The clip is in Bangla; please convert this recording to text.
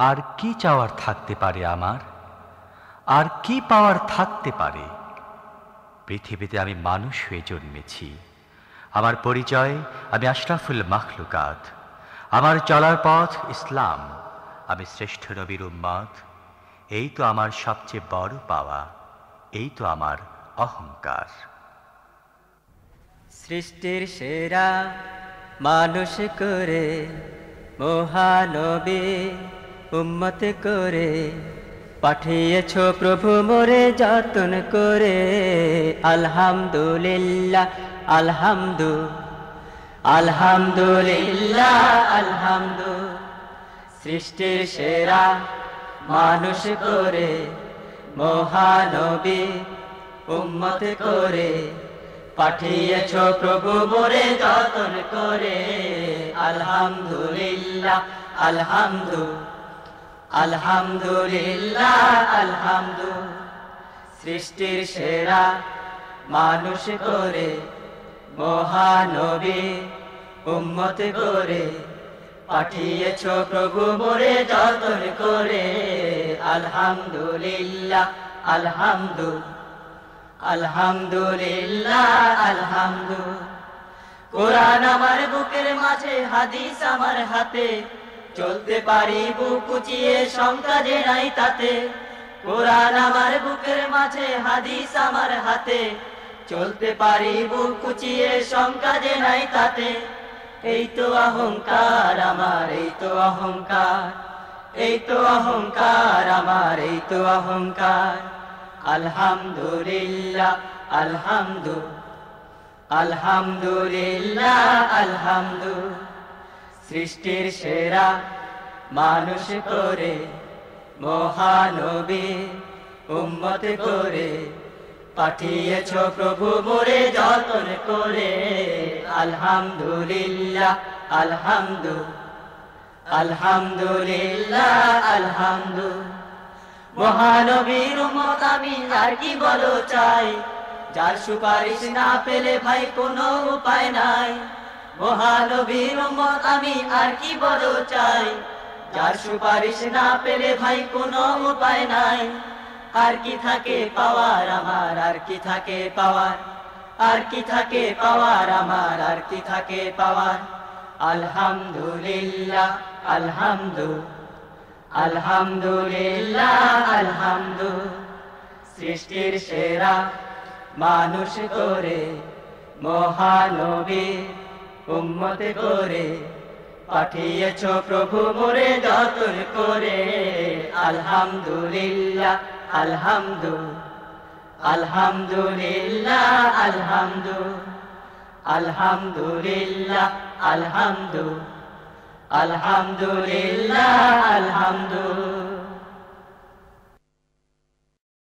আর কি চাওয়ার থাকতে পারে আমার? আর কি পাওয়ার থাকতে পারে? পৃথিবীতে আমি মানুষ হয়ে জন্মেছি। আমার পরিচয়, আমি আশরাফুল মাখলুকাত। আমার চলার পথ ইসলাম। আমি শ্রেষ্ঠ নবীর উম্মত। এই তো আমার সবচেয়ে বড় পাওয়া। এই তো আমার অহংকার। সৃষ্টির সেরা মানুষ করে মহানবী। উম্মত করে, পাঠিয়েছ প্রভু মোরে যতন করে। আলহামদুলিল্লাহ, আলহামদু আলহামদুলিল্লাহ, আলহামদু। সৃষ্টির সেরা মানুষ করে, মহানবী উম্মত করে, পাঠিয়েছ প্রভু মোরে যতন করে। আলহামদুলিল্লাহ, আলহামদু। আলহামদুলিল্লাহ আলহামদু সৃষ্টির সেরা মানুষ করে, মহানবী উম্মত করে, পাঠিয়েছ প্রভু মোরে যতন করে। আলহামদুলিল্লাহ আলহামদু আলহামদুলিল্লাহ আলহামদু কোরআন আমার বুকের মাঝে, হাদিস আমার হাতে। চলতে পারি বুক উচিয়ে সংখ্যা যে নাই তাতে। কোরআন আমার বুকের মাঝে, হাদিস আমার হাতে। চলতে পারি বুক উচিয়ে সংখ্যা যে নাই তাতে। এই তো অহংকার আমার, এই তো অহংকার। এই তো অহংকার আমার, এই তো অহংকার। আলহামদুলিল্লাহ, আলহামদু আলহামদুলিল্লাহ, আলহামদু সৃষ্টির সেরা মানুষ করে, মহানবী উম্মত করে। পাঠিয়েছ প্রভু মোরে যতন করে। আলহামদুলিল্লাহ, আলহামদু আলহামদুলিল্লাহ, আলহামদু। মহানবীর উম্মত আমি আর কি বলো চাই? যার সুপারিশ না পেলে ভাই কোনো উপায় নাই। মহানবীর উম্মত, আমি আর কি বলো চাই? যার সুপারিশ না পেলে ভাই, কোনো উপায় নাই। আর কি থাকে পাওয়ার আমার, আর কি থাকে পাওয়ার? আর কি থাকে পাওয়ার আমার, আর কি থাকে পাওয়ার? আলহামদুলিল্লাহ, আলহামদু আলহামদুলিল্লাহ, আলহামদু। সৃষ্টির সেরা মানুষ করে মহানবী। উম্মত করে। পাঠিয়েছ প্রভু মোরে যতন করে। আলহামদুলিল্লাহ, আলহামদু। আলহামদুলিল্লাহ আলহামদু। আলহামদুলিল্লাহ আলহামদু। আলহামদুলিল্লাহ, আলহামদু।